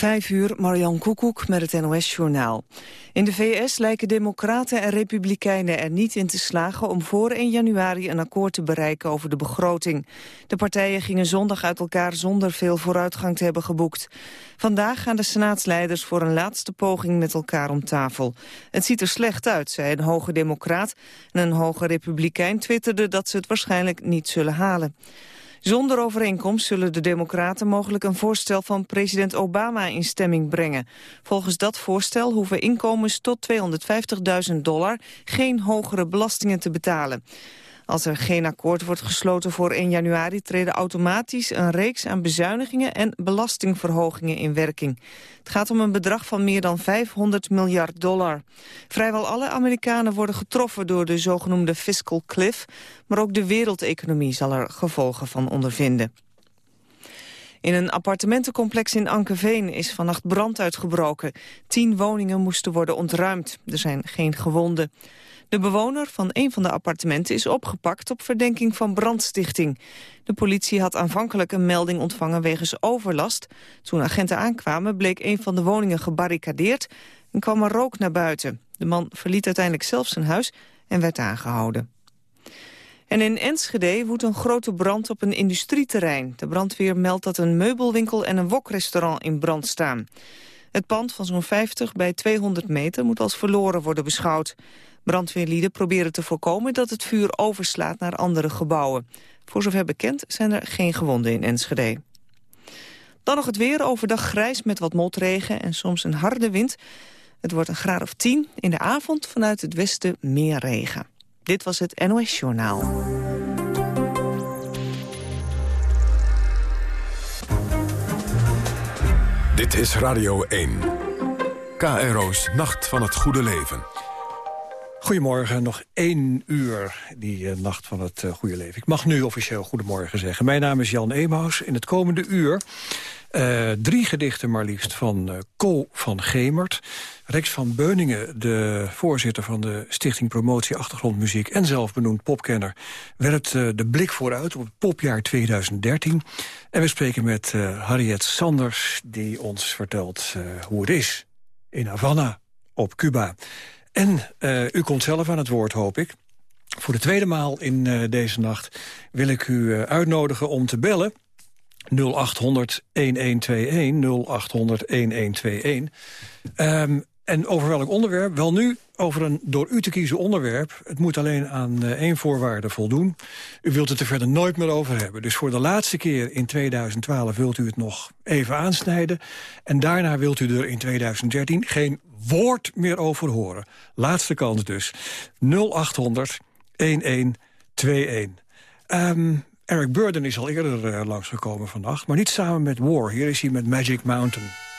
Vijf uur, Marjan Koekoek met het NOS-journaal. In de VS lijken democraten en republikeinen er niet in te slagen... om voor 1 januari een akkoord te bereiken over de begroting. De partijen gingen zondag uit elkaar zonder veel vooruitgang te hebben geboekt. Vandaag gaan de senaatsleiders voor een laatste poging met elkaar om tafel. Het ziet er slecht uit, zei een hoge democraat. En een hoge republikein twitterde dat ze het waarschijnlijk niet zullen halen. Zonder overeenkomst zullen de democraten mogelijk een voorstel van president Obama in stemming brengen. Volgens dat voorstel hoeven inkomens tot 250.000 dollar geen hogere belastingen te betalen. Als er geen akkoord wordt gesloten voor 1 januari... treden automatisch een reeks aan bezuinigingen en belastingverhogingen in werking. Het gaat om een bedrag van meer dan 500 miljard dollar. Vrijwel alle Amerikanen worden getroffen door de zogenoemde fiscal cliff... maar ook de wereldeconomie zal er gevolgen van ondervinden. In een appartementencomplex in Ankeveen is vannacht brand uitgebroken. Tien woningen moesten worden ontruimd. Er zijn geen gewonden. De bewoner van een van de appartementen is opgepakt op verdenking van brandstichting. De politie had aanvankelijk een melding ontvangen wegens overlast. Toen agenten aankwamen bleek een van de woningen gebarricadeerd en kwam er rook naar buiten. De man verliet uiteindelijk zelf zijn huis en werd aangehouden. En in Enschede woedt een grote brand op een industrieterrein. De brandweer meldt dat een meubelwinkel en een wokrestaurant in brand staan. Het pand van zo'n 50 bij 200 meter moet als verloren worden beschouwd. Brandweerlieden proberen te voorkomen dat het vuur overslaat naar andere gebouwen. Voor zover bekend zijn er geen gewonden in Enschede. Dan nog het weer, overdag grijs met wat motregen en soms een harde wind. Het wordt een graad of 10, in de avond vanuit het westen meer regen. Dit was het NOS Journaal. Dit is Radio 1. KRO's Nacht van het Goede Leven. Goedemorgen, nog één uur, die uh, nacht van het uh, goede leven. Ik mag nu officieel goedemorgen zeggen. Mijn naam is Jan Emaus. In het komende uur uh, drie gedichten maar liefst van Co van Gemert. Rex van Beuningen, de voorzitter van de Stichting Promotie Achtergrondmuziek... en zelf benoemd popkenner, werpt de blik vooruit op het popjaar 2013. En we spreken met Harriet Sanders, die ons vertelt hoe het is in Havana op Cuba... En uh, u komt zelf aan het woord, hoop ik. Voor de tweede maal in uh, deze nacht wil ik u uh, uitnodigen om te bellen. 0800 1121, 0800 1121. Um, en over welk onderwerp? Wel nu over een door u te kiezen onderwerp. Het moet alleen aan uh, één voorwaarde voldoen. U wilt het er verder nooit meer over hebben. Dus voor de laatste keer in 2012 wilt u het nog even aansnijden. En daarna wilt u er in 2013 geen woord meer over horen. Laatste kans dus. 0800 1121. Um, Eric Burden is al eerder uh, langsgekomen vannacht, maar niet samen met War. Hier is hij met Magic Mountain.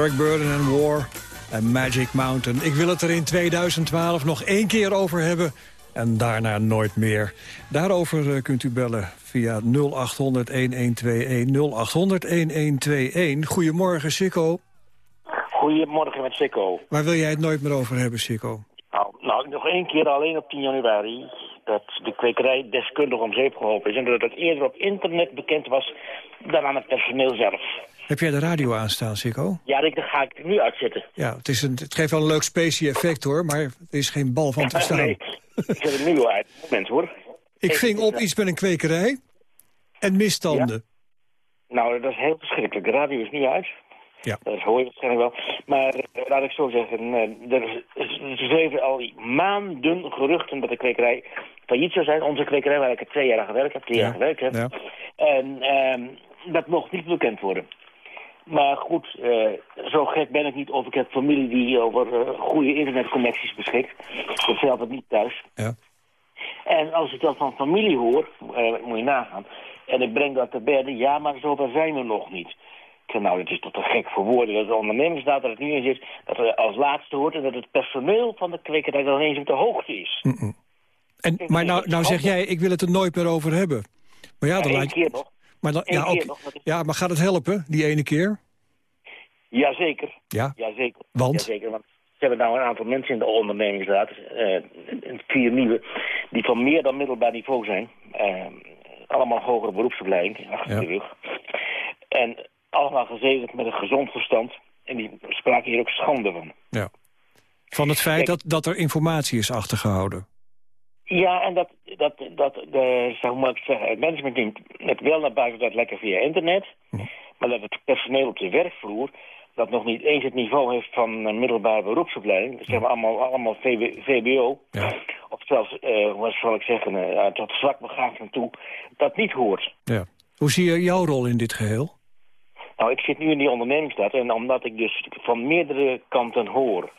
Eric Burden and War en Magic Mountain. Ik wil het er in 2012 nog één keer over hebben en daarna nooit meer. Daarover eh, kunt u bellen via 0800-1121, 0800-1121. Goedemorgen, Sikko. Goedemorgen met Sikko. Waar wil jij het nooit meer over hebben, Sikko? Nou, nou, nog één keer alleen op 10 januari dat de kwekerij deskundig om zeep geholpen is... en dat het eerder op internet bekend was dan aan het personeel zelf. Heb jij de radio aanstaan, Sikko? Ja, dan ga ik nu uitzetten. Ja, het, is een, het geeft wel een leuk specie-effect, hoor, maar er is geen bal van te staan. nee, ik zet het nu al uit. Moment, hoor. Ik ving op iets met een kwekerij en misstanden. Nou, dat is heel verschrikkelijk. De radio is nu uit. Ja. Dat hoor je waarschijnlijk wel. Maar eh, laat ik zo zeggen, eh, er zweven al maanden geruchten dat de kwekerij failliet zou zijn. Onze kwekerij waar ik twee jaar aan gewerkt heb, drie Ja. jaar gewerkt heb. Ja. En ehm, dat mocht niet bekend worden. Maar goed, eh, zo gek ben ik niet of ik heb familie die over eh, goede internetconnecties beschikt. Dat zelf het niet thuis. Ja. En als ik dat van familie hoor, eh, moet je nagaan. En ik breng dat te bedden, ja, maar zover zijn we nog niet. Ik zeg, nou, het is toch te gek voor woorden dat de ondernemingsraad dat het nu in zit, dat er als laatste hoort en dat het personeel van de kwekerij dan ineens op de hoogte is. En, maar nou, nou zeg jij, ik wil het er nooit meer over hebben. Maar ja, dan Eén laat keer nog. Maar dan, ja, ja, maar gaat het helpen, die ene keer? Jazeker. Ja. Jazeker. Want? Jazeker, want ze hebben nou een aantal mensen in de ondernemingsraad, eh, vier nieuwe, die van meer dan middelbaar niveau zijn. Eh, allemaal hogere beroepsopleiding achter Ja. de rug. En allemaal gezegend met een gezond verstand. En die spraken hier ook schande van. Ja. Van het feit Kijk. dat, dat er informatie is achtergehouden. Ja, en dat, dat, dat de, zeg maar, ik zeggen, het managementteam het wel naar buiten dat lekker via internet. Maar dat het personeel op de werkvloer dat nog niet eens het niveau heeft van een middelbare beroepsopleiding. Dat zijn we allemaal, allemaal VB VBO. Ja. Of zelfs, eh wat zal ik zeggen, eh, tot zwak begaafd toe. Dat niet hoort. Ja. Hoe zie je jouw rol in dit geheel? Nou, ik zit nu in die ondernemingsraad en omdat ik dus van meerdere kanten hoor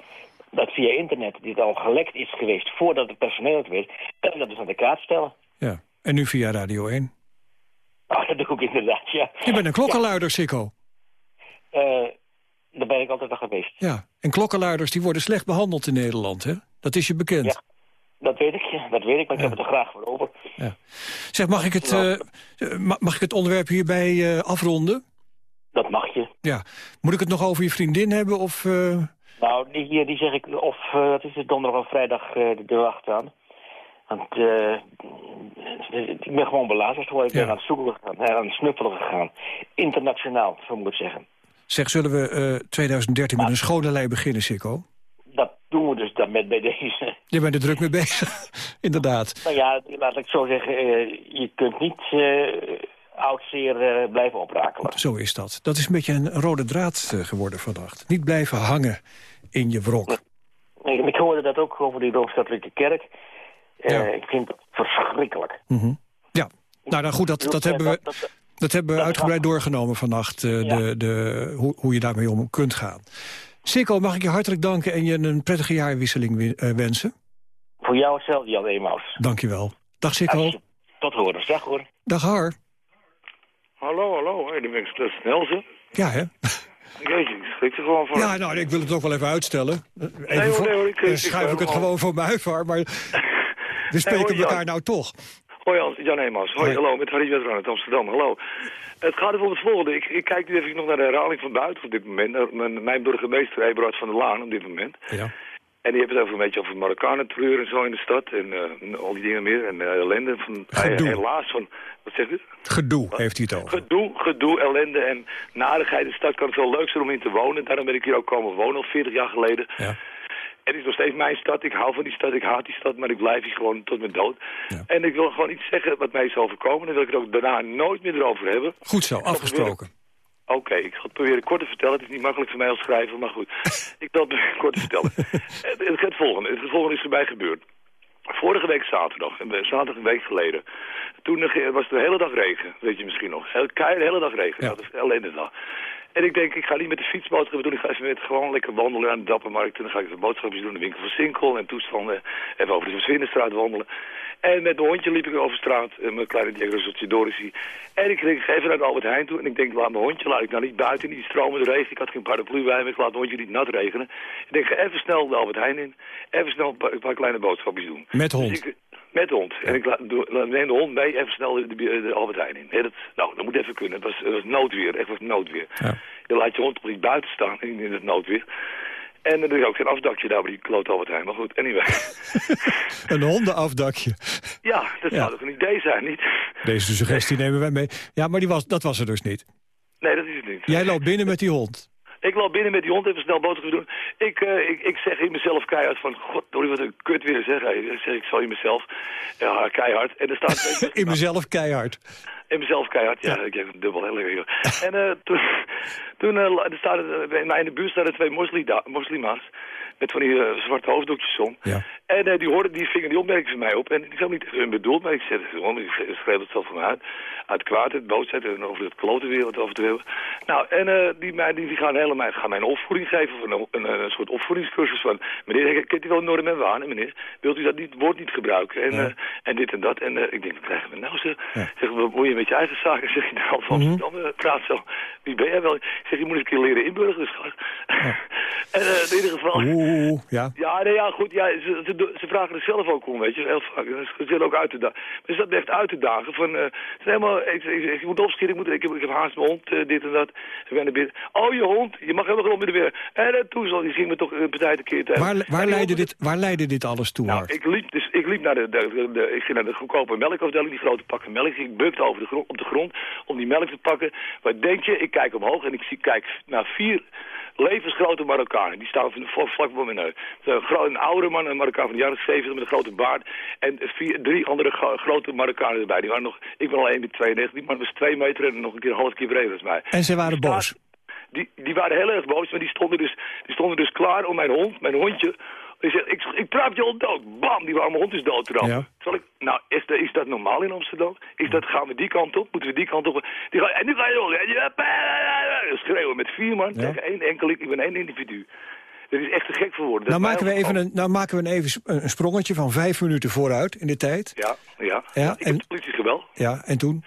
dat via internet dit al gelekt is geweest voordat het personeel het weet, kan dat dus aan de kaart stellen. Ja. En nu via Radio 1. Nou, dat doe ik inderdaad, ja. Je bent een klokkenluider, Sikko. Eh, daar ben ik altijd al geweest. Ja. En klokkenluiders die worden slecht behandeld in Nederland, hè? Dat is je bekend. Ja. Dat weet ik, dat weet ik, maar ik Ja. heb het er graag voor over. Ja. Zeg, mag ik het, eh, ma- mag ik het onderwerp hierbij eh, afronden? Dat mag je. Ja. Moet ik het nog over je vriendin hebben of... eh, Nou, die, hier, die zeg ik, of dat is het donderdag of vrijdag uh, de deur achteraan. Want uh, ik ben gewoon belazerd geworden. Ik ben ja. aan het zoeken gegaan, aan het snuffelen gegaan. Internationaal, zo moet ik zeggen. Zeg, zullen we uh, 2013 maar, met een schone lei beginnen, Sikko? Dat doen we dus dan met bij deze. Je bent er druk mee bezig. Inderdaad. Nou ja, laat ik zo zeggen, eh, je kunt niet eh oud zeer eh, blijven oprakelen. Zo is dat. Dat is een beetje een rode draad eh, geworden vannacht. Niet blijven hangen in je wrok. Ik, ik hoorde dat ook over die Rooms-Katholieke Kerk. Eh. Ik vind het verschrikkelijk. Mhm. Ja, nou, nou goed, dat, dat hebben we... Dat- hebben we Dat uitgebreid doorgenomen vannacht, eh, Ja. de, de, hoe, hoe je daarmee om kunt gaan. Sikko, mag ik je hartelijk danken en je een prettige jaarwisseling wi- eh, wensen? Voor jou hetzelfde, Jan Emaus. Dank je wel. Dag Sikko. Tot horen. Zeg hoor. Dag Har. Hallo, hallo. Hey, dan ben ik dat snel, zeg. Ja, hè? Jeetje, ik schrik er gewoon van. Ja, nou, ik wil het ook wel even uitstellen. Eh, Even hoor, voor- nee, hoor, ik- ik- schuif ik ik het gewoon- gewoon voor mij af, maar we spreken hoor, elkaar nou toch. Hoi Jan, Jan Emaus. Hoi, Hoi. hallo, met Harry Wetteraan uit Amsterdam. Hallo. Het gaat even om het volgende. Ik, ik kijk nu even nog naar de herhaling van buiten op dit moment. Naar mijn, mijn burgemeester Eberhard van der Laan op dit moment. Ja. En die heeft het over een beetje over Marokkanen-terreur en zo in de stad. En eh, al die dingen meer. En eh, ellende van... Gedoe. helaas van... Wat zegt u? Gedoe heeft hij het over. Gedoe, gedoe, ellende en narigheid. De stad kan het wel leuk zijn om in te wonen. Daarom ben ik hier ook komen wonen, al 40 jaar geleden. Ja. Het is nog steeds mijn stad. Ik hou van die stad. Ik haat die stad. Maar ik blijf hier gewoon tot mijn dood. Ja. En ik wil gewoon iets zeggen wat mij is overkomen. En wil ik het ook daarna nooit meer erover hebben. Goed zo, afgesproken. Oké, ik ga het proberen kort te vertellen. Het is niet makkelijk voor mij als schrijver, maar goed. ik zal het kort te vertellen. het, het, het volgende. Het volgende is erbij gebeurd. Vorige week zaterdag, zaterdag een week geleden. Toen was het de hele dag regen, weet je misschien nog. De hele dag regen, Ja. dat is alleen de dag. En ik denk, ik ga niet met de fiets boodschappen doen. Ik ga even met gewoon lekker wandelen aan de Dappermarkt. En dan ga ik even boodschapjes doen in de winkel van Sinkel en toestanden. Even over de Verswinnenstraat wandelen. En met mijn hondje liep ik over straat. En mijn kleine Jack Dorothy. En ik ga even naar de Albert Heijn toe. En ik denk, laat mijn hondje laat ik nou niet buiten in die stromende regen. Ik had geen paraplu bij me. Ik laat mijn hondje niet nat regenen. Ik denk, ga even snel de Albert Heijn in. Even snel een paar, een paar kleine boodschapjes doen. Met hond. Dus ik- met de hond. En ik neem de hond mee, even snel de, de, Albert Heijn in. Dat, nou, dat moet even kunnen. Het was, het was noodweer, echt was noodweer. Ja. Je laat je hond toch niet buiten staan in, in het noodweer. En er is ook geen afdakje daar bij die kloot Albert Heijn. Maar goed, anyway. Een hondenafdakje. ja, dat Ja. zou toch een idee zijn, niet? Deze suggestie nemen wij mee. Ja, maar die was, dat was er dus niet. Nee, dat is het niet. Jij loopt binnen met die hond. Ik loop binnen met die hond, even snel boodschappen doen. Ik, eh, ik, ik zeg in mezelf keihard van... God, wat een kut weer zeg. Hey, Ik zeg ik zo in mezelf. Ja, keihard. En er staat... In mezelf keihard. In mezelf keihard, ja. Ik heb een dubbel, heel lekker. En eh, toen, toen eh, er mij in de buurt staan er twee moslida- moslima's. Met van die eh, zwarte hoofddoekjes om. Ja. En eh, die hoorden, die vingen die opmerking van mij op. En die ook niet tegen hun bedoeld, maar ik zeg gewoon, ik schreef het zelf van uit. Uit kwaadheid, boosheid en over het klote wereld over te hebben. Nou, en eh, die, die, gaan helemaal gaan mij een opvoeding geven, van een, een, een soort opvoedingscursus van... Meneer, kent u wel normen en waarden, meneer? Wilt u dat niet, woord niet gebruiken? En, Ja. en dit en dat. En ik denk, wat krijgen we nou? Zeg, Ja. Zeg wat moet je met je eigen zaken? Zeg je nou van eh, praat zo. Wie ben jij wel? Ik Zeg, je moet eens een keer leren inburgeren, gast. en in ieder geval... Oeh, ja. Ja, nee, ja, goed. Ja, ze, ze, ze vragen er zelf ook om, weet je. Heel vaak. Ze willen ook uit te dagen. Maar ze me echt uit te dagen. Van, eh, ze zei helemaal, ik, ik, ik, moet opschieten, ik, moet, ik, heb, ik heb haast mijn hond, eh, dit en dat. Ik ben binnen. Oh, je hond, je mag helemaal gewoon de weer. En uh, toen zal die ging me toch een partij te keer tegen. Waar, waar, leidde dit, waar leidde dit alles toe, nou, ik liep, dus, ik liep naar de, de, de, de- ik ging naar de goedkope melkafdeling, die grote pakken melk. Ik bukte over de grond, op de grond om die melk te pakken. Wat denk je? Ik kijk omhoog en ik zie, kijk naar vier levensgrote Marokkanen. Die staan vlak voor mijn neus. Een, oude man, een Marokkaan van de jaren 70 met een grote baard. En vier, drie andere gro- grote Marokkanen erbij. Die waren nog, ik ben al 1,92 meter. Die man was 2 meter en nog een keer een half keer breder als mij. En ze waren boos. Die, die waren heel erg boos, maar die stonden dus, die stonden dus klaar om mijn hond, mijn hondje. Ik zeg, ik, ik trap je hond dood. Bam, die mijn hond is dood. Ja. Zal ik, nou, is, de- is dat normaal in Amsterdam? Is dat, gaan we die kant op? Moeten we die kant op? Die gaan, en nu ga je door. Schreeuwen met vier man Ja. tegen één enkel. Ik ben één individu. Dat is echt te gek voor woorden. Nou maken, we even een, nou maken we even een sprongetje van vijf minuten vooruit in de tijd. Ja, ja. Ja, ik en- heb. Ja, en toen?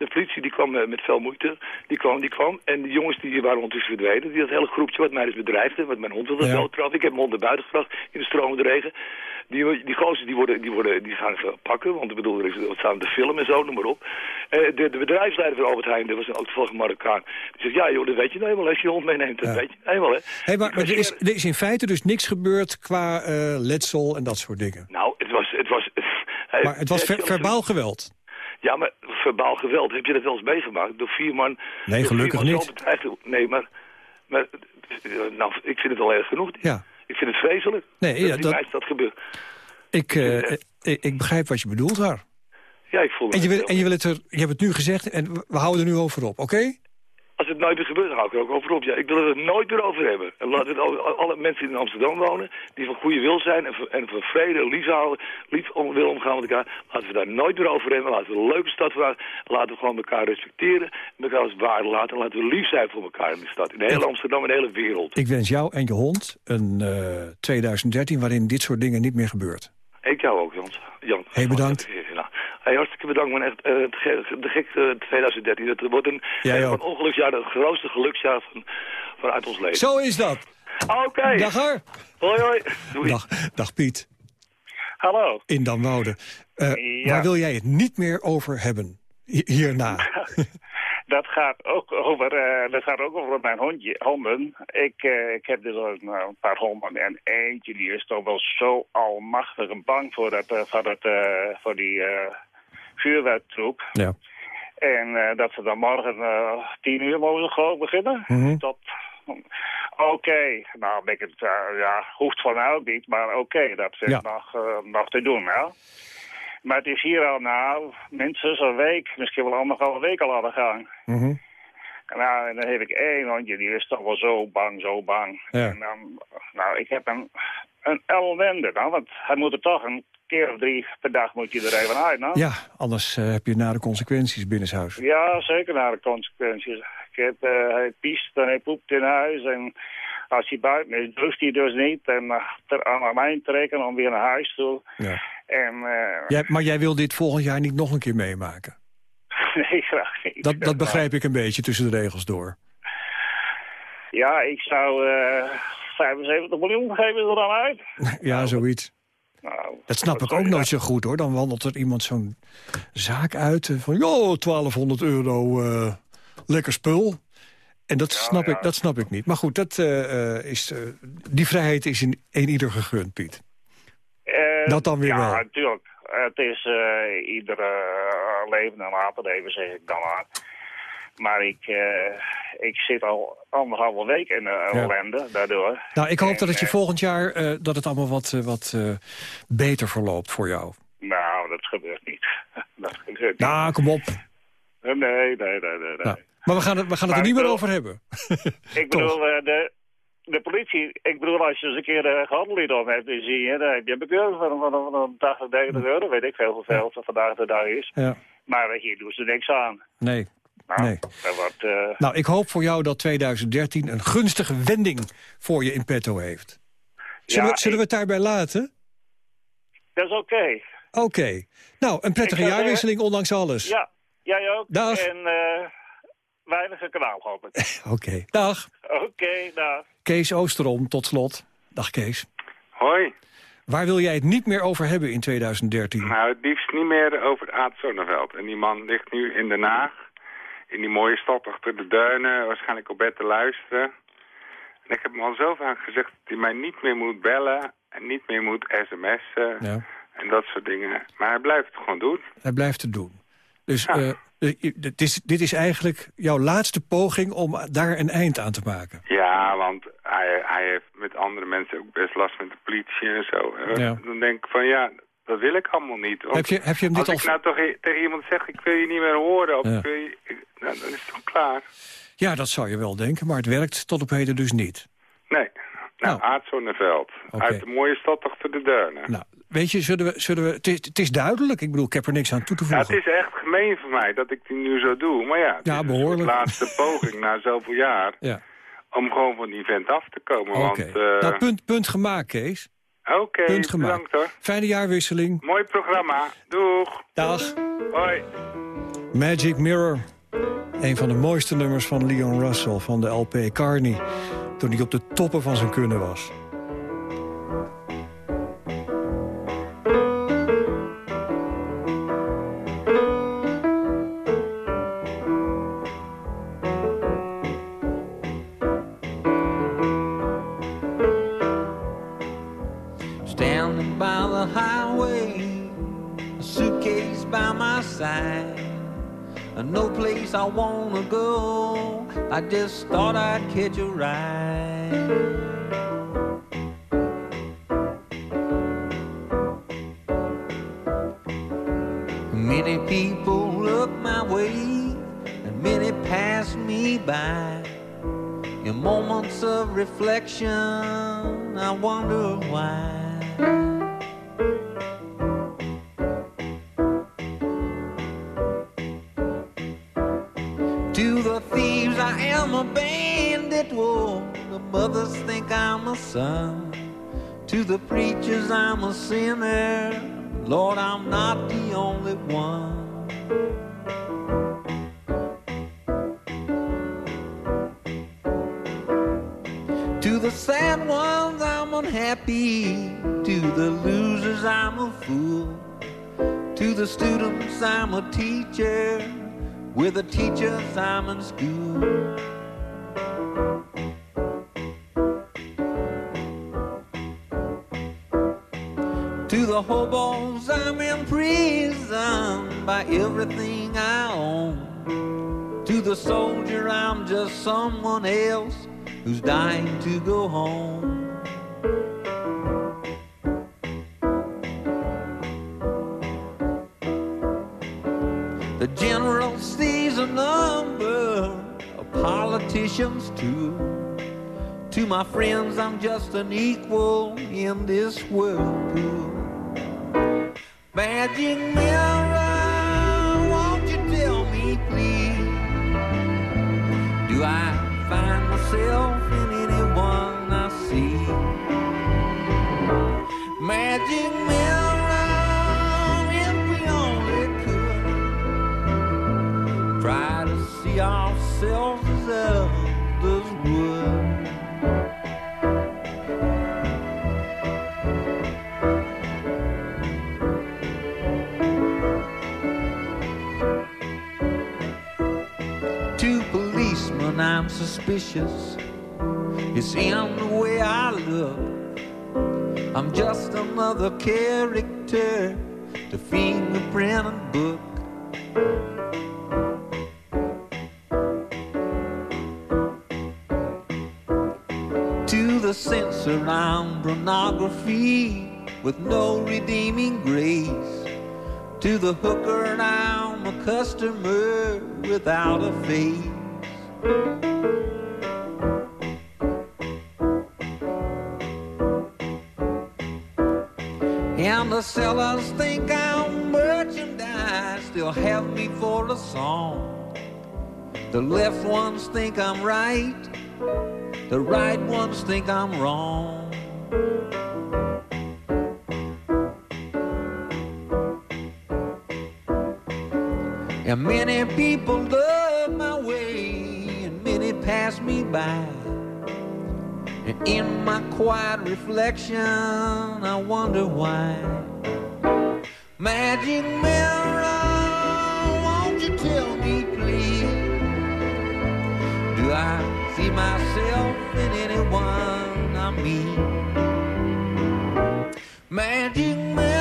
De politie die kwam eh, met veel moeite. Die kwam, die kwam. En die jongens die waren ondertussen verdwenen. Die dat hele groepje wat mij dus bedreigde. Wat mijn hond wilde Ja. doodtrappen. Ik heb mijn hond naar buiten gebracht in de stromende regen. Die, die gozer die worden, die worden, die gaan ze pakken. Want ik bedoel, er is wat staan de film en zo, noem maar op. Eh, de, de bedrijfsleider van Albert Heijn, dat was een ook toevallig Marokkaan. Die zegt, ja joh, dat weet je nou helemaal. Als je je hond meeneemt, dat Ja. weet je nou helemaal. Hè. Hey, maar, er, is, er is in feite dus niks gebeurd qua eh, letsel en dat soort dingen. Nou, het was... Het was Maar het was ver- verbaal geweld. Ja, maar verbaal geweld, heb je dat wel eens meegemaakt? Door vier man... Nee, gelukkig man niet. Nee, maar... maar eh, nou, ik vind het al erg genoeg. Ja. Ik vind het vreselijk. Nee, dat ja, dat- gebeurt. Ik, eh, ik, ik begrijp wat je bedoelt daar. Ja, ik voel me... En je, wil, en je, wil het er, je hebt het nu gezegd en we- we houden er nu over op, oké? Als het nooit meer gebeurt, dan hou ik er ook over op. Ja, ik wil het er nooit meer over hebben. En laten we het alle mensen die in Amsterdam wonen, die van goede wil zijn en van, en van vrede lief, houden, lief om, willen omgaan met elkaar, laten we daar nooit meer over hebben. Laten we een leuke stad maken. Laten we gewoon elkaar respecteren, elkaar als waarde laten. En laten we lief zijn voor elkaar in de stad. In de hele Amsterdam en de hele wereld. Ik wens jou en je hond een eh, 2013 waarin dit soort dingen niet meer gebeurt. Ik jou ook, Jans. Jan. Hey, bedankt. Hey, hartstikke bedankt, man. Echt, eh, de gek eh, 2013. Het wordt een, een ongeluksjaar, het grootste geluksjaar van, vanuit ons leven. Zo is dat. Oké. Dag Har. Hoi, hoi. Doei. Dag, dag Piet, Hallo. in Damwoude. Eh, Ja. Waar wil jij het niet meer over hebben? Hi- Hierna. Dat gaat ook over, eh, dat gaat ook over mijn hondje, honden. Ik, eh, ik heb dus nou, een paar honden en eentje die is toch wel zo almachtig en bang voor, dat, eh, voor, dat, eh, voor die eh vuurwerktroep. Ja. En eh, dat ze dan morgen eh, tien uur mogen gewoon beginnen. Tot, oké, nou ben ik het, eh, ja, hoeft vanuit niet, maar oké, dat is Ja. nog, eh, nog te doen, hè. Maar het is hier al, nou, minstens een week, misschien wel anderhalve week al aan de gang. Mhm. Nou, en dan heb ik één hondje, die is toch wel zo bang, zo bang. Ja. En dan, nou, ik heb een, een ellende, nou, want hij moet er toch een keer of drie per dag moet je er even uit, nou. Ja, anders eh, heb je nare consequenties binnenshuis. Ja, zeker naar de consequenties. Ik heb, eh, hij piest en hij poept in huis en als hij buiten is, durft hij dus niet. En uh, ter aan mijn trekken om weer naar huis toe. Ja. En, eh Jij, maar jij wil dit volgend jaar niet nog een keer meemaken. nee, graag niet. Dat, dat begrijp ik een beetje tussen de regels door. Ja, ik zou eh 75 miljoen geven er dan uit. Ja, zoiets. Nou, Dat snap ik ook nooit zo goed, hoor. Dan wandelt er iemand zo'n zaak uit eh, van... joh, 1200 euro, eh, lekker spul. En dat, snap ja. Ik, dat snap ik niet. Maar goed, dat, eh, is, die vrijheid is in een ieder gegund, Piet. Dat dan weer ja, wel. natuurlijk. Het is iedere leven en later leven, zeg ik dan maar. Maar ik, eh, ik zit al anderhalve week in de ellende daardoor. Nou, ik hoop En, dat het je eh, volgend jaar... eh, dat het allemaal wat, eh, wat eh, beter verloopt voor jou. Nou, dat gebeurt niet. dat gebeurt niet. Nou, kom op. Nee, nee, nee, nee. nee. Nou, maar we gaan het, we gaan het er niet meer over hebben. ik bedoel, eh, de, de politie... Ik bedoel, als je eens een keer de gehandeld om hebt, dan zie je... Dan heb je een bekeuring van, van, van, van 80, 90 euro. Weet ik veel hoeveel het vandaag de dag is. Ja. Maar hier doen ze niks aan. Nee. Nou, Nee. wordt... eh, Nou, ik hoop voor jou dat 2013 een gunstige wending voor je in petto heeft. Zullen, Ja, we, zullen we het daarbij laten? dat is oké. Oké. Nou, een prettige jaarwisseling ondanks alles. Ja, jij ook. Dag. En eh weinige kanaal, hoop ik. Oké. Dag. Oké, dag. Kees Oosterom, tot slot. Dag Kees. Hoi. Waar wil jij het niet meer over hebben in 2013? Nou, het liefst niet meer over het Aad Zonneveld. En die man ligt nu in Den Haag. In die mooie stad achter de duinen. Waarschijnlijk op bed te luisteren. En ik heb hem al zo vaak gezegd dat hij mij niet meer moet bellen. En niet meer moet sms'en. Ja. En dat soort dingen. Maar hij blijft het gewoon doen. Hij blijft het doen. Dus Ja. eh, eh, dit, is, dit is eigenlijk jouw laatste poging om daar een eind aan te maken. Ja, want hij, hij heeft met andere mensen ook best last met de politie en zo. Ja. Dan denk ik van ja, dat wil ik allemaal niet. Want Heb je, heb je hem dit als al... ik nou toch i- tegen iemand zeg, ik wil je niet meer horen, of Ja. ik wil je, ik- nou, dan is het toch klaar. Ja, dat zou je wel denken, maar het werkt tot op heden dus niet. Nee. Nou, Nou. Aad Zonneveld. Oké. Uit de mooie stad achter de duinen. Nou, weet je, zullen we, zullen we, het, is, het is duidelijk. Ik bedoel, ik heb er niks aan toe te ja, het voegen. is echt gemeen van mij dat ik die nu zo doe. Maar ja, het Ja, is behoorlijk. soort laatste poging na zoveel jaar... Ja, om gewoon van die vent af te komen. oké. Eh, Nou, punt, punt gemaakt, Kees. Oké, Punt gemaakt. bedankt hoor. Fijne jaarwisseling. Mooi programma. Doeg. Dag. Hoi. Magic Mirror. Een van de mooiste nummers van Leon Russell van de LP Carney. Toen hij op de toppen van zijn kunnen was. Place I wanna go, I just thought I'd catch a ride. Many people look my way, and many pass me by. In moments of reflection, I wonder why. Bandit. Whoa, the mothers think I'm a son. To the preachers, I'm a sinner. Lord, I'm not the only one. To the sad ones, I'm unhappy. To the losers, I'm a fool. To the students, I'm a teacher. With the teachers, I'm in school. To the hobos, I'm in prison by everything I own. To the soldier, I'm just someone else who's dying to go home. The general sees a number politicians too. To my friends, I'm just an equal in this whirlpool. Magic mirror, won't you tell me, please? Do I find myself in anyone I see? Magic mirror, if we only could try to see ourselves I'm suspicious. It's in the way I look. I'm just another character to fingerprint and book. To the censor, I'm pornography with no redeeming grace. To the hooker, I'm a customer without a face. And the sellers think I'm merchandise, they'll have me for a song. The left ones think I'm right, the right ones think I'm wrong. And many people love pass me by. And in my quiet reflection, I wonder why. Magic mirror, won't you tell me, please? Do I see myself in anyone I meet? Magic mirror,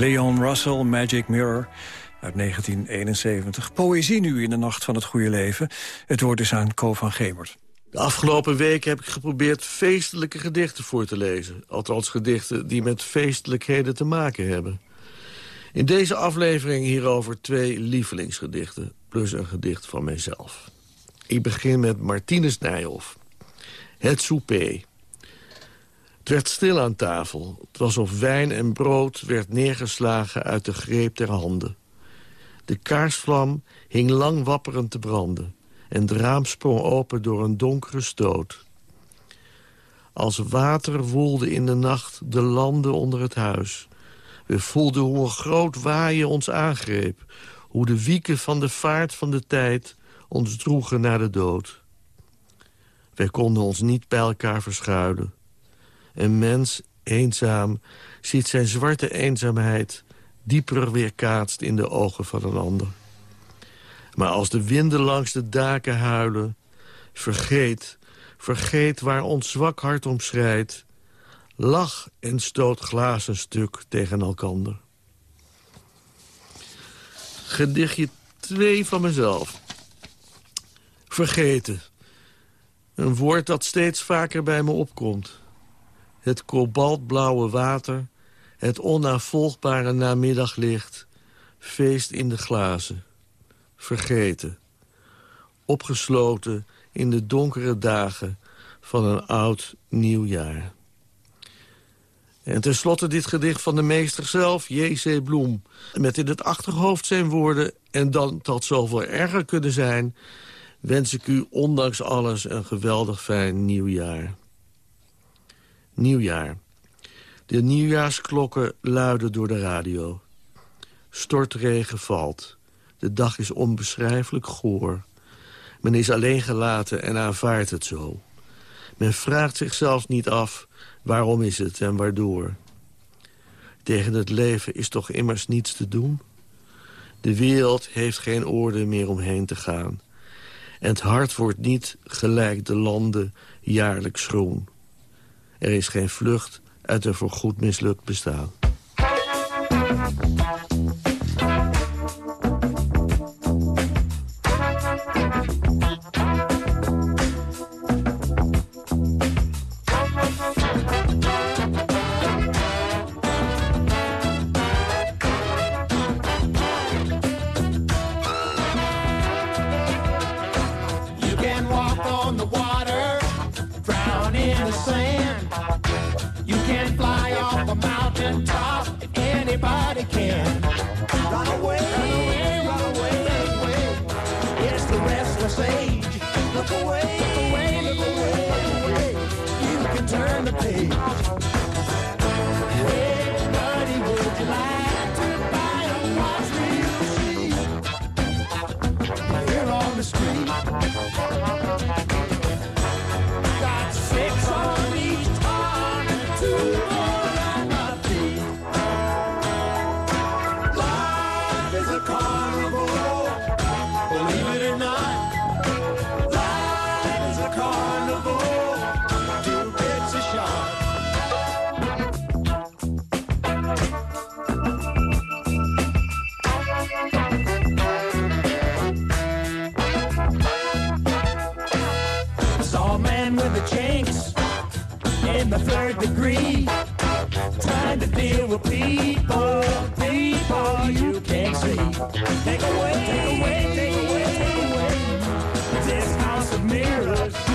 Leon Russell, Magic Mirror uit 1971. Poëzie nu in de Nacht van het Goede Leven. Het woord is aan Co van Gemert. De afgelopen weken heb ik geprobeerd feestelijke gedichten voor te lezen. Althans gedichten die met feestelijkheden te maken hebben. In deze aflevering hierover twee lievelingsgedichten... plus een gedicht van mijzelf. Ik begin met Martinus Nijhoff. Het souper. Werd stil aan tafel. Het was of wijn en brood werd neergeslagen uit de greep der handen. De kaarsvlam hing lang wapperend te branden... en het raam sprong open door een donkere stoot. Als water woelde in de nacht de landen onder het huis. We voelden hoe een groot waaien ons aangreep... hoe de wieken van de vaart van de tijd ons droegen naar de dood. Wij konden ons niet bij elkaar verschuilen. Een mens, eenzaam, ziet zijn zwarte eenzaamheid... dieper weerkaatst in de ogen van een ander. Maar als de winden langs de daken huilen... vergeet, vergeet waar ons zwak hart om schrijdt... lach en stoot glazen stuk tegen elkander. Gedichtje 2 van mezelf. Vergeten. Een woord dat steeds vaker bij me opkomt. Het kobaltblauwe water, het onnavolgbare namiddaglicht... feest in de glazen. Vergeten. Opgesloten in de donkere dagen van een oud nieuwjaar. En tenslotte dit gedicht van de meester zelf, J.C. Bloem. Met in het achterhoofd zijn woorden... en dan dat zoveel erger kunnen zijn... wens ik u ondanks alles een geweldig fijn nieuwjaar. Nieuwjaar. De nieuwjaarsklokken luiden door de radio. Stortregen valt. De dag is onbeschrijfelijk goor. Men is alleen gelaten en aanvaardt het zo. Men vraagt zich zelfs niet af waarom is het en waardoor. Tegen het leven is toch immers niets te doen? De wereld heeft geen orde meer omheen te gaan. En het hart wordt niet gelijk de landen jaarlijks groen. Er is geen vlucht uit een voorgoed mislukt bestaan. In the third degree, trying to deal with people, people you can't see. Take away, take away, take away, take away this house of mirrors.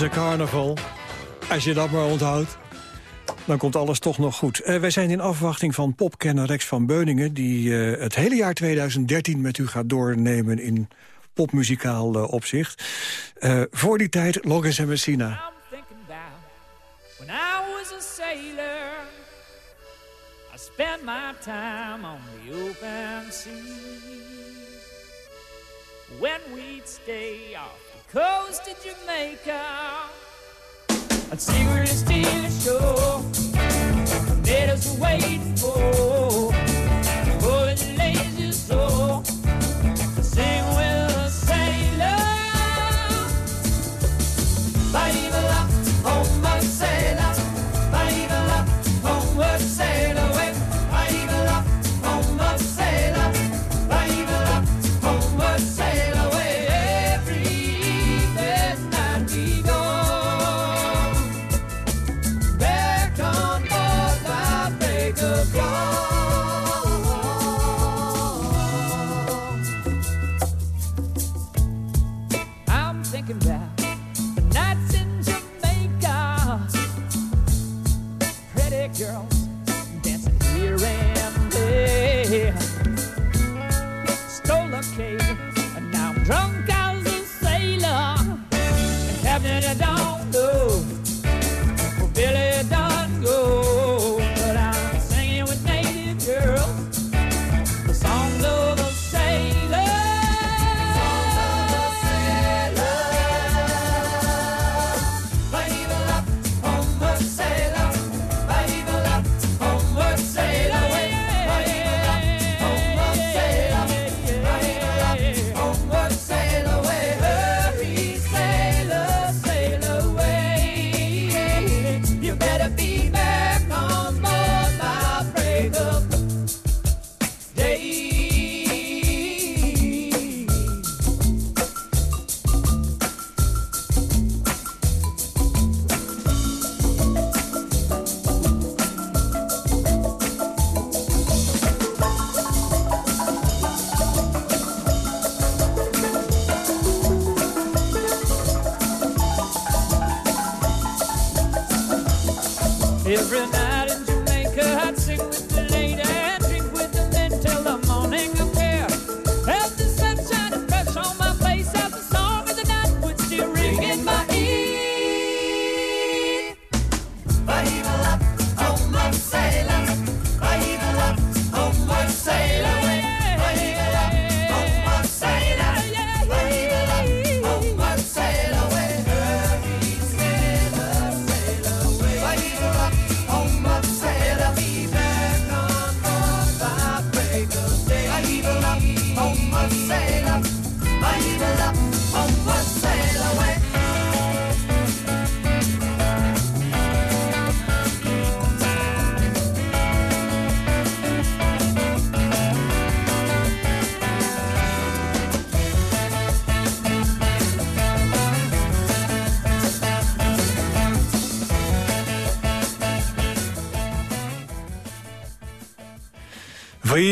Een carnaval. Als je dat maar onthoudt, dan komt alles toch nog goed. Eh, wij zijn in afwachting van popkenner Rex van Beuningen... die eh, het hele jaar 2013 met u gaat doornemen in popmuzikaal eh, opzicht. Voor die tijd, Loggins en Messina. When I my time on the open sea. When stay coast of Jamaica. I'd secretly steal the show. Let us wait for. girl.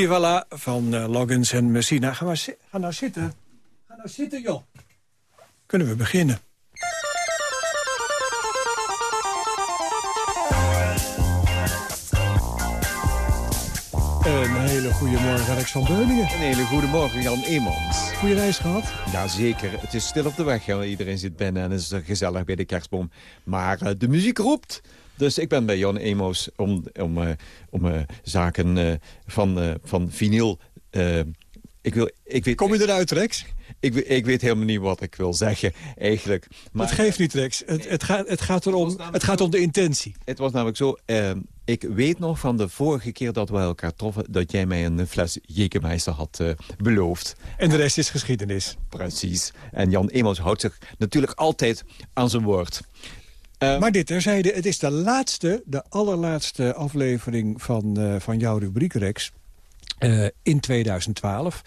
Voilà van eh, Loggins en Messina. Ga, maar zi- ga nou zitten. Ga nou zitten, joh. Kunnen we beginnen? Een hele goede morgen, Rex van Beuningen. Een hele goede morgen, Jan Eemans. Goede reis gehad? Jazeker, het is stil op de weg. Iedereen zit binnen en het is gezellig bij de kerstboom. Maar eh, de muziek roept. Dus ik ben bij Jan Emos om, om, eh, om eh, zaken eh, van, eh, van vinyl... ik wil, ik weet, Kom je eruit, Rex? ik, weet- ik weet helemaal niet wat ik wil zeggen, eigenlijk. Maar Dat geeft niet, Rex. Het, het, gaat, het, gaat erom, het gaat om de intentie. het was namelijk zo... eh, ik weet nog van de vorige keer dat we elkaar troffen... dat jij mij een fles Jägermeister had beloofd. En de rest is geschiedenis. Precies. En Jan Emos houdt zich natuurlijk altijd aan zijn woord. Eh, Maar dit terzijde, het is de laatste, de allerlaatste aflevering van, eh, van jouw rubriek, Rex. eh, in 2012.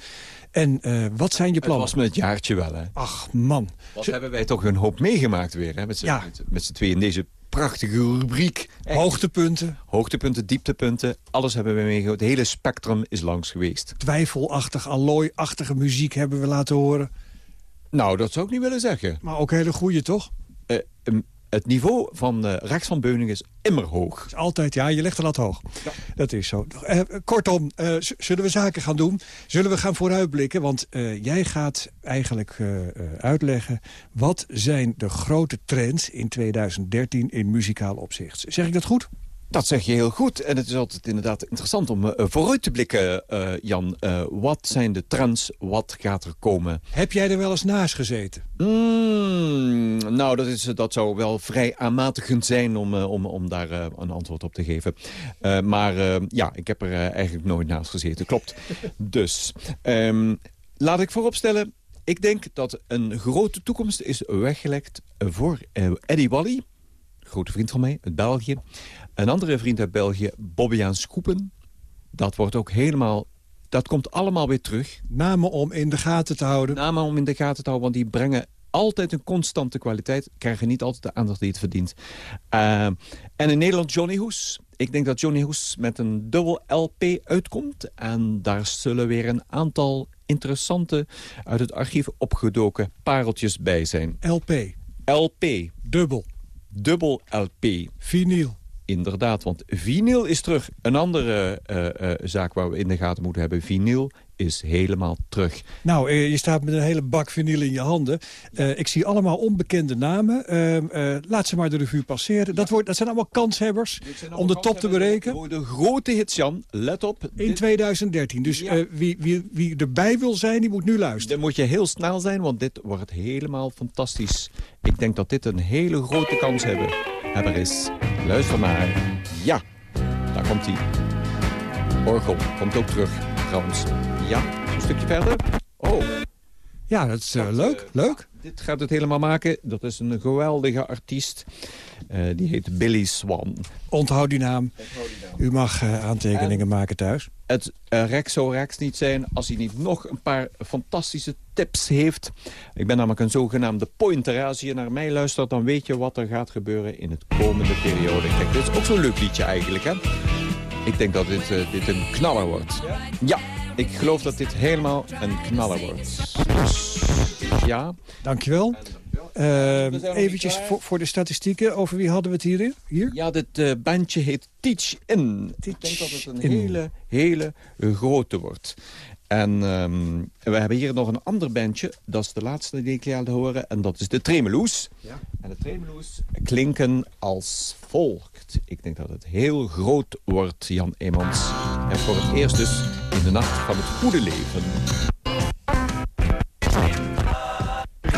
En wat zijn je het plannen? was me het jaartje wel, hè. Ach, man. Wat hebben wij toch een hoop meegemaakt weer, hè? Met z'n Ja. met- met tweeën in deze prachtige rubriek. Echt. Hoogtepunten, Hoogtepunten, dieptepunten, alles hebben we meegemaakt. Het hele spectrum is langs geweest. twijfelachtig, allooi-achtige muziek hebben we laten horen. Nou, dat zou ik niet willen zeggen. Maar ook hele goede, toch? eh, em, het niveau van eh, Rex van Beuning is immer hoog. Is altijd, ja, je legt de lat hoog. Dat is zo. Eh, kortom, eh, zullen we zaken gaan doen? Zullen we gaan vooruitblikken? Want jij gaat eigenlijk uitleggen... wat zijn de grote trends in 2013 in muzikaal opzicht. Zeg ik dat goed? Dat zeg je heel goed. En het is altijd inderdaad interessant om eh, vooruit te blikken, eh, Jan. Eh, wat zijn de trends? Wat gaat er komen? Heb jij er wel eens naast gezeten? Mm, nou, dat, is, dat zou wel vrij aanmatigend zijn om, om, om daar een antwoord op te geven. Maar ja, ik heb er eigenlijk nooit naast gezeten. Klopt. dus, ehm, laat ik vooropstellen... Ik denk dat een grote toekomst is weggelegd voor Eddie Wally. Grote vriend van mij, uit België. Een andere vriend uit België, Bobbiaan Schoepen. Dat wordt ook helemaal... Dat komt allemaal weer terug. Namen om in de gaten te houden. Namen om in de gaten te houden, want die brengen altijd een constante kwaliteit. Krijgen niet altijd de aandacht die het verdient. Uh, en in Nederland Johnny Hoes. Ik denk dat Johnny Hoes met een dubbel LP uitkomt. En daar zullen weer een aantal interessante, uit het archief opgedoken pareltjes bij zijn. LP. LP. Dubbel. Dubbel LP. Vinyl. Inderdaad, want vinyl is terug. Een andere uh, uh, zaak waar we in de gaten moeten hebben. Vinyl is helemaal terug. Nou, uh, je staat met een hele bak vinyl in je handen. Uh, ik zie allemaal onbekende namen. Uh, laat ze maar de revue passeren. Dat, wordt, dat zijn allemaal kanshebbers allemaal om de top te bereiken. De grote hits, Jan. Let op. In 2013. Dus ja. wie, wie, wie erbij wil zijn, die moet nu luisteren. Dan moet je heel snel zijn, want dit wordt helemaal fantastisch. Ik denk dat dit een hele grote kans hebben, hebben is. Luister maar. Ja, daar komt hij. Orgel komt ook terug, trouwens. Ja, een stukje verder. Oh. Ja, dat is uh, leuk, uh, leuk. Dit gaat het helemaal maken. Dat is een geweldige artiest. Uh, die heet Billy Swan. Onthoud die naam. Onthoud die naam. U mag aantekeningen en maken thuis. Het Rex zou Rex niet zijn als hij niet nog een paar fantastische tips heeft. Ik ben namelijk een zogenaamde pointer. Als je naar mij luistert, dan weet je wat er gaat gebeuren in het komende periode. Kijk, dit is ook zo'n leuk liedje eigenlijk, hè? Ik denk dat dit, uh, dit een knaller wordt. Ja? ja, ik geloof dat dit helemaal een knaller wordt. Ja. Dankjewel. Uh, eventjes voor, voor, de statistieken, over wie hadden we het hierin? hier? Ja, dit uh, bandje heet Teach In. Teach ik denk dat het een in. hele, hele grote wordt. En um, we hebben hier nog een ander bandje. Dat is de laatste die ik laat horen. En dat is de Tremeloes. Ja. En de Tremeloes klinken als volgt. Ik denk dat het heel groot wordt, Jan Eemans. En voor het eerst dus in de nacht van het goede leven.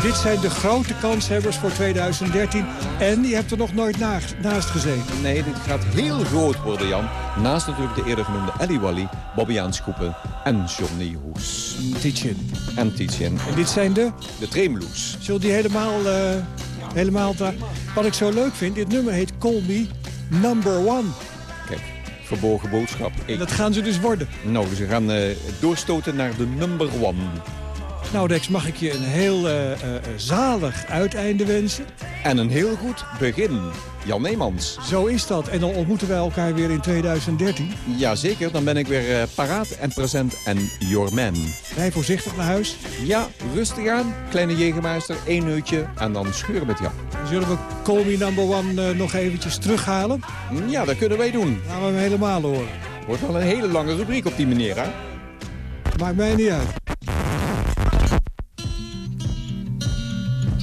Dit zijn de grote kanshebbers voor 2013. En je hebt er nog nooit naast, naast gezeten. Nee, dit gaat heel groot worden, Jan. Naast natuurlijk de eerder genoemde Ellie Wally, Bobby Aanschoepen en Johnny Hoes. Tietjen. En Tietjen. En dit zijn de? De Tremeloes. Zullen die helemaal... Uh, helemaal Wat ik zo leuk vind, dit nummer heet Call Me Number One. Verborgen boodschap. Ik... Dat gaan ze dus worden. Nou, ze gaan uh, doorstoten naar de number one. Nou Rex, mag ik je een heel uh, uh, zalig uiteinde wensen? En een heel goed begin. Jan Neemans. Zo is dat. En dan ontmoeten wij elkaar weer in 2013. Jazeker, dan ben ik weer uh, paraat en present en your man. Rij voorzichtig naar huis. Ja, rustig aan. Kleine jegermeister, één uurtje en dan schuren met Jan. Zullen we Call Me Number One nog eventjes terughalen? Ja, dat kunnen wij doen. Laten we hem helemaal horen. Wordt wel een hele lange rubriek op die manier, hè? Maakt mij niet uit.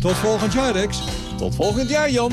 Tot volgend jaar, Rex. Tot volgend jaar, Jan.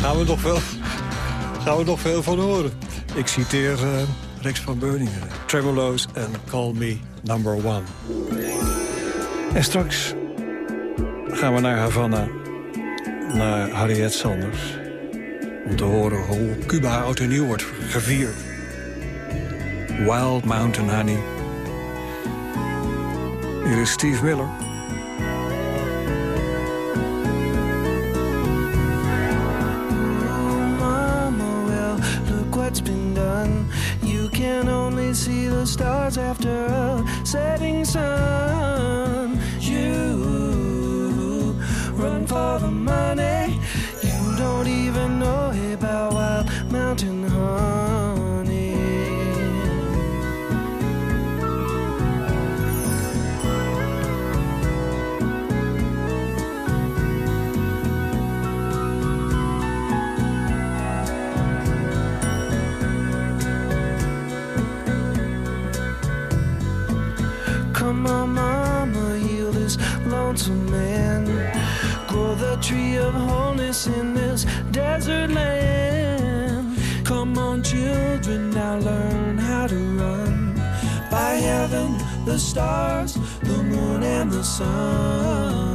Gaan we nog veel, gaan we nog veel van horen. Ik citeer eh, Rex van Beuningen. Tremolo's en Call Me Number One. En straks gaan we naar Havana, naar Harriet Sanders... om te horen hoe Cuba oud en nieuw wordt gevierd. Wild Mountain Honey. Hier is Steve Miller. See the stars after a setting sun. Tree of wholeness in this desert land. Come on, children, now learn how to run. By heaven, the stars, the moon, and the sun.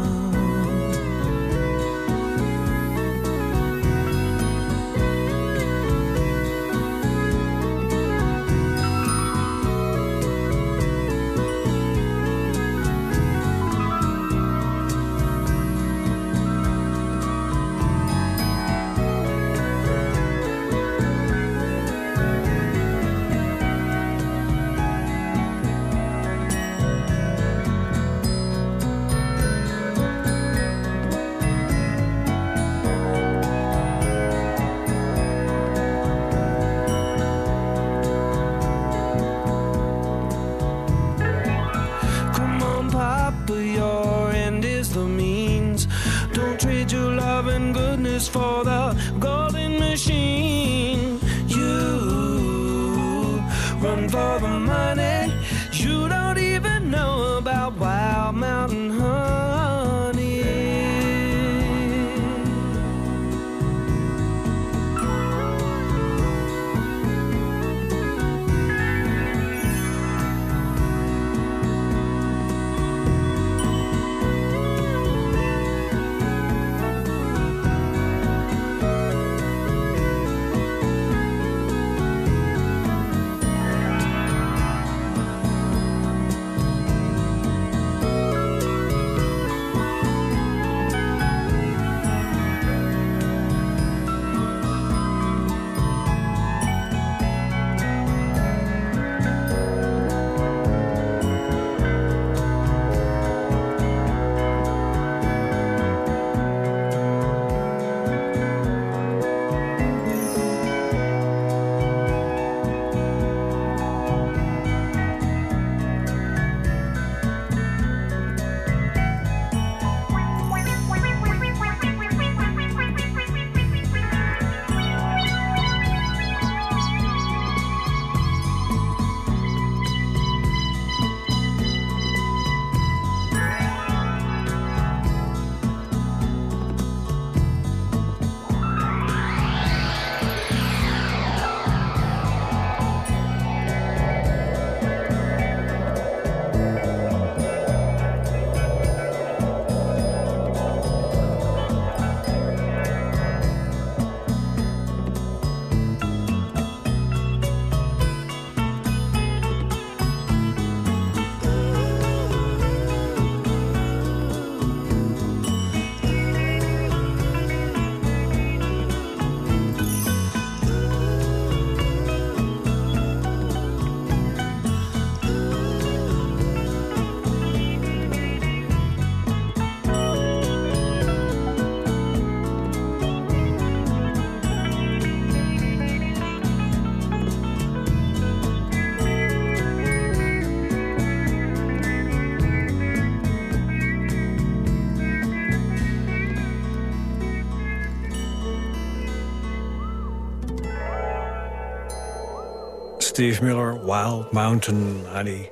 Steve Miller, Wild Mountain Honey.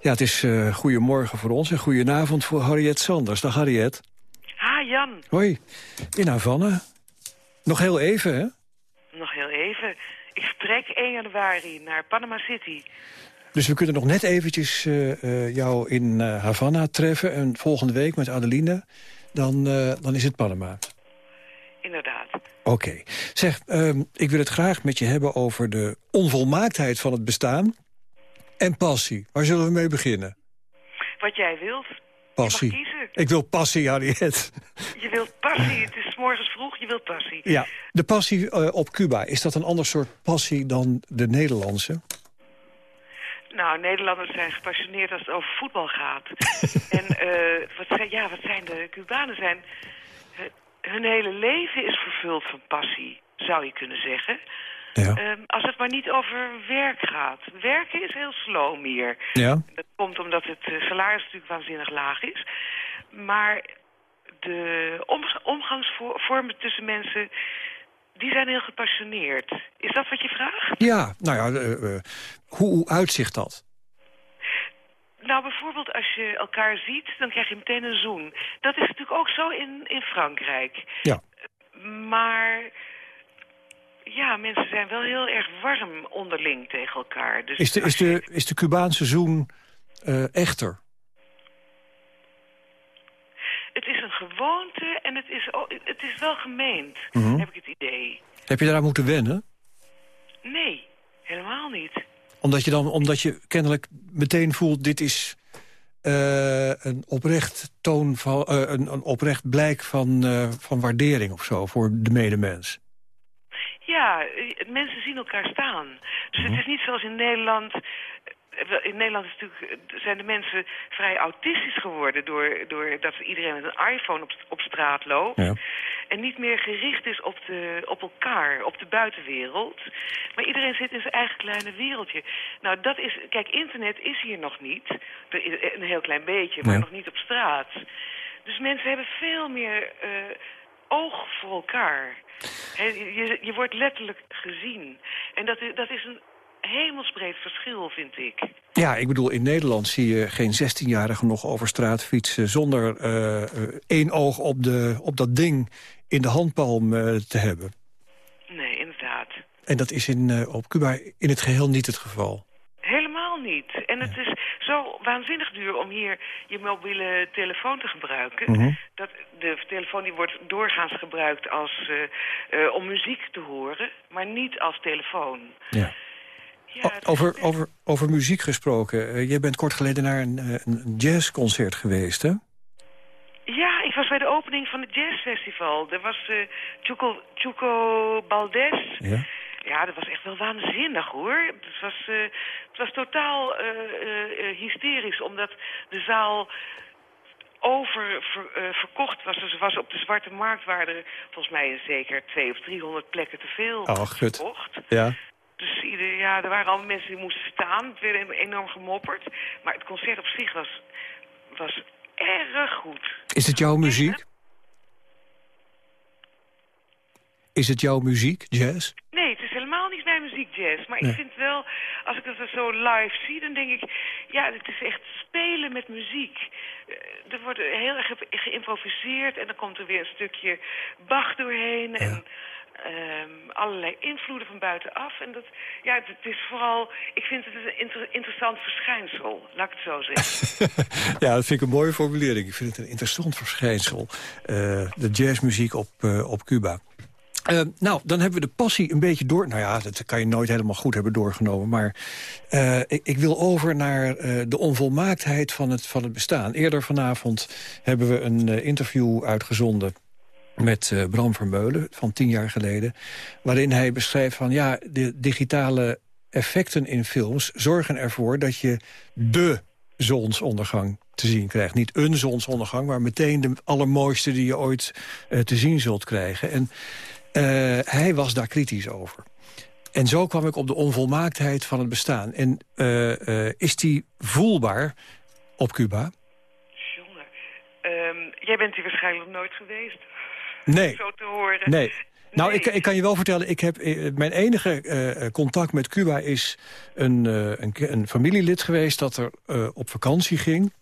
Ja, het is uh, goedemorgen voor ons en goedenavond voor Harriet Sanders. Dag Harriet. Ah, Jan. Hoi. In Havana. Nog heel even, hè? Nog heel even. Ik vertrek 1 januari naar Panama City. Dus we kunnen nog net eventjes uh, uh, jou in Havana treffen. En volgende week met Adeline, dan, dan is het Panama. Inderdaad. Oké. Okay. Zeg, ehm, ik wil het graag met je hebben over de onvolmaaktheid van het bestaan... en passie. Waar zullen we mee beginnen? Wat jij wilt. Passie. Je mag kiezen. Ik wil passie, Harriet. Je wilt passie. Het is morgens vroeg, je wilt passie. Ja. De passie op Cuba, is dat een ander soort passie dan de Nederlandse? Nou, Nederlanders zijn gepassioneerd als het over voetbal gaat. en uh, wat, zijn, ja, wat zijn de Cubanen zijn... hun hele leven is vervuld van passie, zou je kunnen zeggen. Ja. Um, als het maar niet over werk gaat. Werken is heel sloom hier. Ja. Dat komt omdat het uh, salaris natuurlijk waanzinnig laag is. Maar de om, omgangsvormen tussen mensen... die zijn heel gepassioneerd. Is dat wat je vraagt? Ja, nou ja, uh, uh, hoe, hoe uitzicht dat? Nou, bijvoorbeeld als je elkaar ziet, dan krijg je meteen een zoen. Dat is natuurlijk ook zo in, in Frankrijk. Ja. Maar ja, mensen zijn wel heel erg warm onderling tegen elkaar. Dus is, de, is, de, is de Cubaanse zoen uh, echter? Het is een gewoonte en het is, het is wel gemeend, Mhm. mm -hmm. heb ik het idee. Heb je daaraan moeten wennen? Nee, helemaal niet. Omdat je dan, omdat je kennelijk meteen voelt, dit is uh, een oprecht toon van, uh, een, een, oprecht blijk van, uh, van waardering of zo voor de medemens. Ja, mensen zien elkaar staan. Dus mm -hmm. het is niet zoals in Nederland in Nederland is natuurlijk, zijn de mensen vrij autistisch geworden... Door, door dat iedereen met een iPhone op, op straat loopt. Ja. En niet meer gericht is op, de, op elkaar, op de buitenwereld. Maar iedereen zit in zijn eigen kleine wereldje. Nou, dat is... Kijk, internet is hier nog niet. Een heel klein beetje, maar Ja. nog niet op straat. Dus mensen hebben veel meer uh, oog voor elkaar. He, je, je wordt letterlijk gezien. En dat is, dat is een hemelsbreed verschil, vind ik. Ja, ik bedoel, in Nederland zie je geen 16-jarige nog over straat fietsen... zonder uh, één oog op, de, op dat ding in de handpalm uh, te hebben. Nee, inderdaad. En dat is in, uh, op Cuba in het geheel niet het geval. Helemaal niet. En het is zo waanzinnig duur om hier je mobiele telefoon te gebruiken. Mm -hmm. dat de telefoon die wordt doorgaans gebruikt als, om muziek te horen, maar niet als telefoon. Ja. Ja, over, over, over muziek gesproken. Uh, jij bent kort geleden naar een, een jazzconcert geweest, hè? Ja, ik was bij de opening van het jazzfestival. Er was uh, Chuco, Chuco Baldes. Ja. Ja, dat was echt wel waanzinnig, hoor. Het was, uh, het was totaal hysterisch, omdat de zaal over ver, verkocht was. Dus was op de zwarte markt waren er volgens mij zeker twee of driehonderd plekken te veel oh, verkocht. Ja. Dus ja, er waren allemaal mensen die moesten staan. Het werd enorm gemopperd. Maar het concert op zich was, was erg goed. Is het jouw muziek? Is het jouw muziek, jazz? Nee, het is helemaal niet mijn muziek, jazz. Maar Nee. ik vind wel, als ik dat zo live zie, dan denk ik... Ja, het is echt spelen met muziek. Eh, Er wordt heel erg ge- geïmproviseerd en dan komt er weer een stukje Bach doorheen... En, ehm, allerlei invloeden van buitenaf. En dat, ja, het, is vooral, ik vind het een inter- interessant verschijnsel, laat ik het zo zeggen. Ja, dat vind ik een mooie formulering. Ik vind het een interessant verschijnsel. eh, de jazzmuziek op, eh, op Cuba. Eh, nou, dan hebben we de passie een beetje door... Nou ja, dat kan je nooit helemaal goed hebben doorgenomen. Maar ik, ik wil over naar de onvolmaaktheid van het, van het bestaan. Eerder vanavond hebben we een interview uitgezonden met eh, Bram Vermeulen van tien jaar geleden... waarin hij beschrijft van ja, de digitale effecten in films... zorgen ervoor dat je de zonsondergang te zien krijgt. Niet een zonsondergang, maar meteen de allermooiste... die je ooit eh, te zien zult krijgen. En eh, hij was daar kritisch over. En zo kwam ik op de onvolmaaktheid van het bestaan. En is die voelbaar op Cuba? Jongen, ehm, jij bent hier waarschijnlijk nooit geweest. Nee. Zo te horen. Nee. Nou, ik, ik kan je wel vertellen, ik heb, eh, mijn enige eh, contact met Cuba is een, eh, een, een familielid geweest dat er op vakantie ging.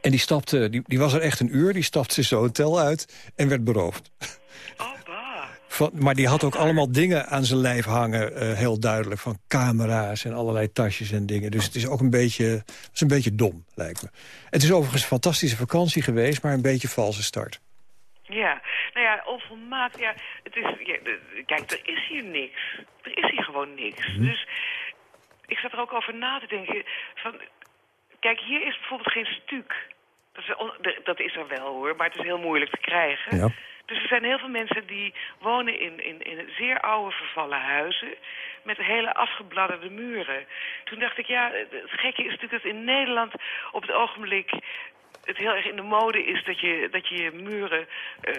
En die, stapte, die, die was er echt een uur, die stapte zijn hotel uit en werd beroofd. Van, maar die had ook allemaal dingen aan zijn lijf hangen, heel duidelijk. Van camera's en allerlei tasjes en dingen. Dus het is ook een beetje, het is een beetje dom, lijkt me. Het is overigens een fantastische vakantie geweest, maar een beetje valse start. Ja, nou ja, onvolmaakt. Ja, het is, ja, kijk, er is hier niks. Er is hier gewoon niks. Mhm. Dus ik zat er ook over na te denken. Van, kijk, hier is bijvoorbeeld geen stuk. Dat is, on- dat is er wel hoor, maar het is heel moeilijk te krijgen. Ja. Dus er zijn heel veel mensen die wonen in, in, in zeer oude vervallen huizen... met hele afgebladderde muren. Toen dacht ik, ja, het gekke is natuurlijk dat in Nederland op het ogenblik het heel erg in de mode is dat je dat je muren eh,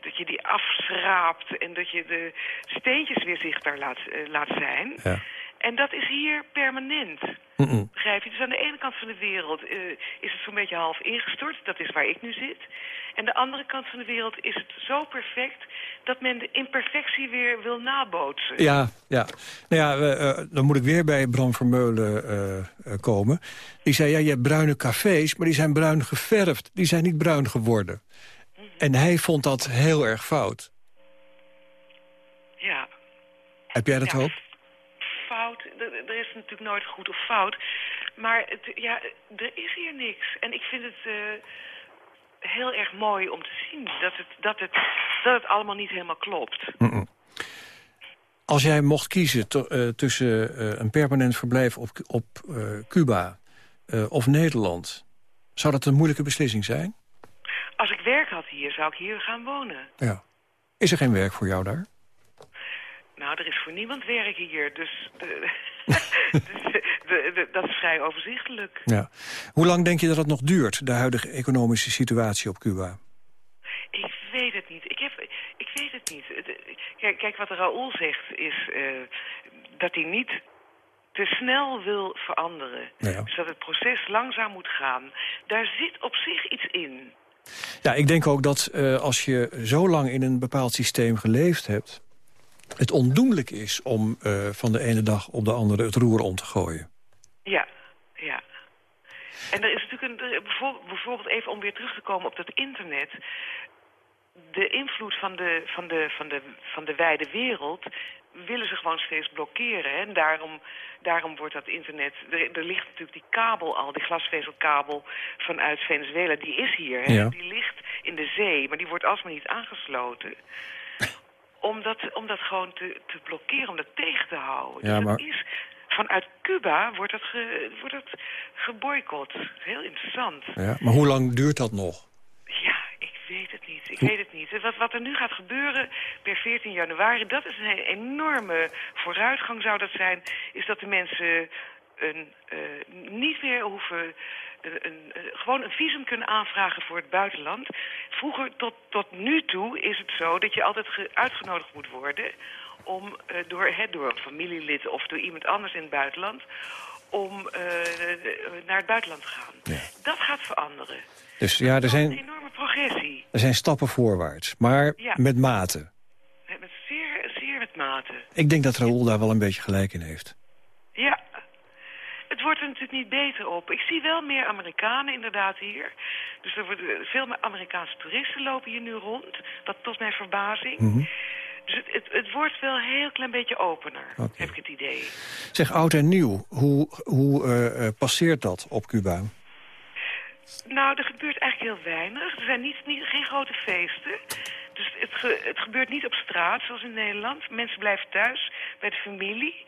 dat je die afschraapt en dat je de steentjes weer zichtbaar laat, eh, laat zijn. Ja. En dat is hier permanent. Begrijp je? Dus aan de ene kant van de wereld eh, is het zo'n beetje half ingestort. Dat is waar ik nu zit. En de andere kant van de wereld is het zo perfect... dat men de imperfectie weer wil nabootsen. Ja, ja. Nou ja, eh, dan moet ik weer bij Bram Vermeulen eh, komen. Die zei, ja, je hebt bruine cafés, maar die zijn bruin geverfd. Die zijn niet bruin geworden. En hij vond dat heel erg fout. Ja, Heb jij dat Ja. ook? Fout. Er, is natuurlijk nooit goed of fout. Maar het, ja, er is hier niks. En ik vind het eh, heel erg mooi om te zien dat het, dat, het, dat het allemaal niet helemaal klopt. Als jij mocht kiezen eh, tussen eh, een permanent verblijf op, op Cuba of Nederland... zou dat een moeilijke beslissing zijn? Als ik werk had hier, zou ik hier gaan wonen. Ja. Is er geen werk voor jou daar? Nou, er is voor niemand werk hier, dus, de, dus de- de- de- dat is vrij overzichtelijk. Ja. Hoe lang denk je dat het nog duurt, de huidige economische situatie op Cuba? Ik weet het niet. Ik, heb, ik weet het niet. Kijk, kijk wat Raoul zegt is eh, dat hij niet te snel wil veranderen. Ja. Dus dat het proces langzaam moet gaan. Daar zit op zich iets in. Ja, ik denk ook dat eh, als je zo lang in een bepaald systeem geleefd hebt... het ondoenlijk is om eh, van de ene dag op de andere het roer om te gooien. Ja, ja. En er is natuurlijk een, bijvoorbeeld, bijvoorbeeld even om weer terug te komen op dat internet. De invloed van de, van de, van de, van de wijde wereld willen ze gewoon steeds blokkeren. Hè? En daarom, daarom wordt dat internet... Er, er ligt natuurlijk die kabel al, die glasvezelkabel vanuit Venezuela. Die is hier, hè? Ja. die ligt in de zee, maar die wordt alsmaar niet aangesloten. Om dat, om dat gewoon te, te blokkeren, om dat tegen te houden. Ja, Dus maar- is, vanuit Cuba wordt dat, ge, wordt dat geboycott. Heel interessant. Ja, maar hoe lang duurt dat nog? Ja, ik weet het niet. Ik weet het niet. Wat, wat er nu gaat gebeuren per 14 januari, dat is een enorme vooruitgang zou dat zijn. Is dat de mensen een, eh, niet meer hoeven... Een, een, eh, gewoon een visum kunnen aanvragen voor het buitenland. Vroeger tot, tot nu toe is het zo dat je altijd ge- uitgenodigd moet worden... om eh, door, hè, door een familielid of door iemand anders in het buitenland... om eh, naar het buitenland te gaan. Dat gaat veranderen. Dus ja, er Een zijn, enorme progressie. er zijn stappen voorwaarts, maar Ja. met mate. Met zeer, zeer met mate. Ik denk dat Raoul daar wel een beetje gelijk in heeft. Het wordt er natuurlijk niet beter op. Ik zie wel meer Amerikanen inderdaad hier. Dus er worden veel meer Amerikaanse toeristen lopen hier nu rond. Dat tot mijn verbazing. Mhm. Dus het, het, het wordt wel een heel klein beetje opener, heb ik het idee. Zeg, oud en nieuw, hoe, hoe eh, eh, passeert dat op Cuba? Nou, er gebeurt eigenlijk heel weinig. Er zijn niet, niet, geen grote feesten. Dus het, ge- het gebeurt niet op straat, zoals in Nederland. Mensen blijven thuis, bij de familie.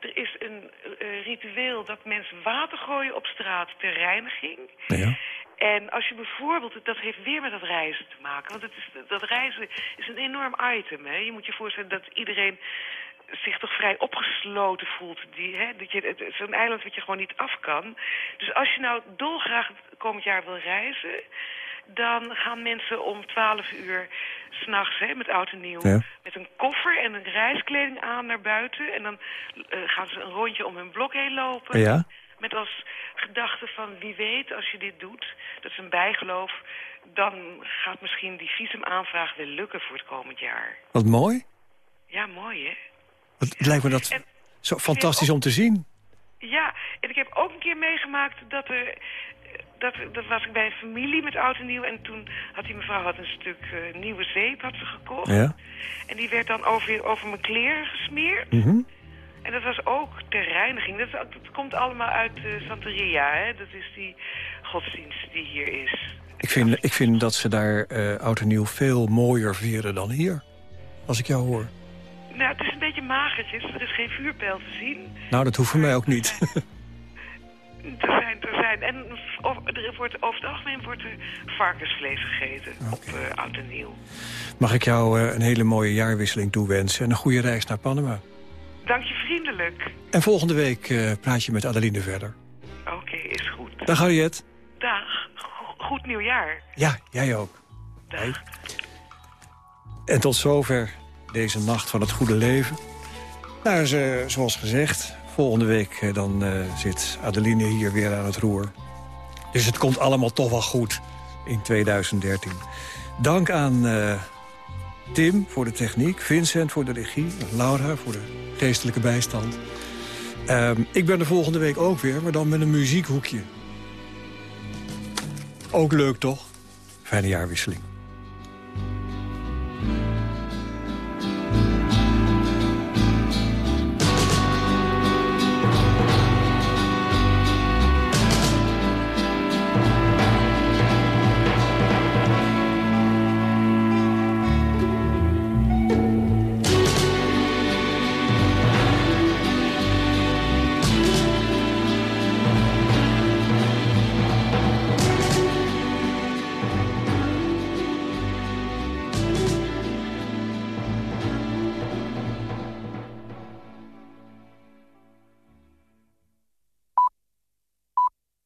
Er is een eh, ritueel dat mensen water gooien op straat ter reiniging. Ja. En als je bijvoorbeeld, dat heeft weer met dat reizen te maken. Want het is, dat reizen is een enorm item. Hè? Je moet je voorstellen dat iedereen zich toch vrij opgesloten voelt. Die, hè, dat je, het een eiland wat je gewoon niet af kan. Dus als je nou dolgraag komend jaar wil reizen... dan gaan mensen om 12 uur s'nachts met oud en nieuw... Ja. met een koffer en een reiskleding aan naar buiten. En dan eh, gaan ze een rondje om hun blok heen lopen. Ja? Met als gedachte van wie weet, als je dit doet, dat is een bijgeloof... dan gaat misschien die visumaanvraag weer lukken voor het komend jaar. Wat mooi. Ja, mooi hè? Het, lijkt me dat En- zo fantastisch om te zien. Ja, en ik heb ook een keer meegemaakt dat er... Dat, dat was ik bij een familie met oud en nieuw. En toen had die mevrouw had een stuk eh, nieuwe zeep had ze gekocht. Ja. En die werd dan over, over mijn kleren gesmeerd. Mhm. En dat was ook ter reiniging. Dat, komt allemaal uit uh, Santeria, hè? Dat is die godsdienst die hier is. Ik vind, ik vind dat ze daar eh, oud en nieuw veel mooier vieren dan hier. Als ik jou hoor. Nou, het is een beetje magertjes. Er is geen vuurpijl te zien. Nou, dat hoeft voor mij ook niet. Er zijn, er zijn. En of, er wordt, over het algemeen wordt er varkensvlees gegeten op eh, oud en nieuw. Mag ik jou eh, een hele mooie jaarwisseling toewensen... en een goede reis naar Panama. Dank je vriendelijk. En volgende week eh, praat je met Adeline verder. Oké, is goed. Dag Harriet. Dag. Go- goed nieuwjaar. Ja, jij ook. Hey. En tot zover deze nacht van het goede leven. Nou, ze- zoals gezegd, volgende week eh, dan eh, zit Adeline hier weer aan het roer. Dus het komt allemaal toch wel goed in 2013. Dank aan eh, Tim voor de techniek, Vincent voor de regie... Laura voor de geestelijke bijstand. Ehm, ik ben er volgende week ook weer, maar dan met een muziekhoekje. Ook leuk, toch? Fijne jaarwisseling.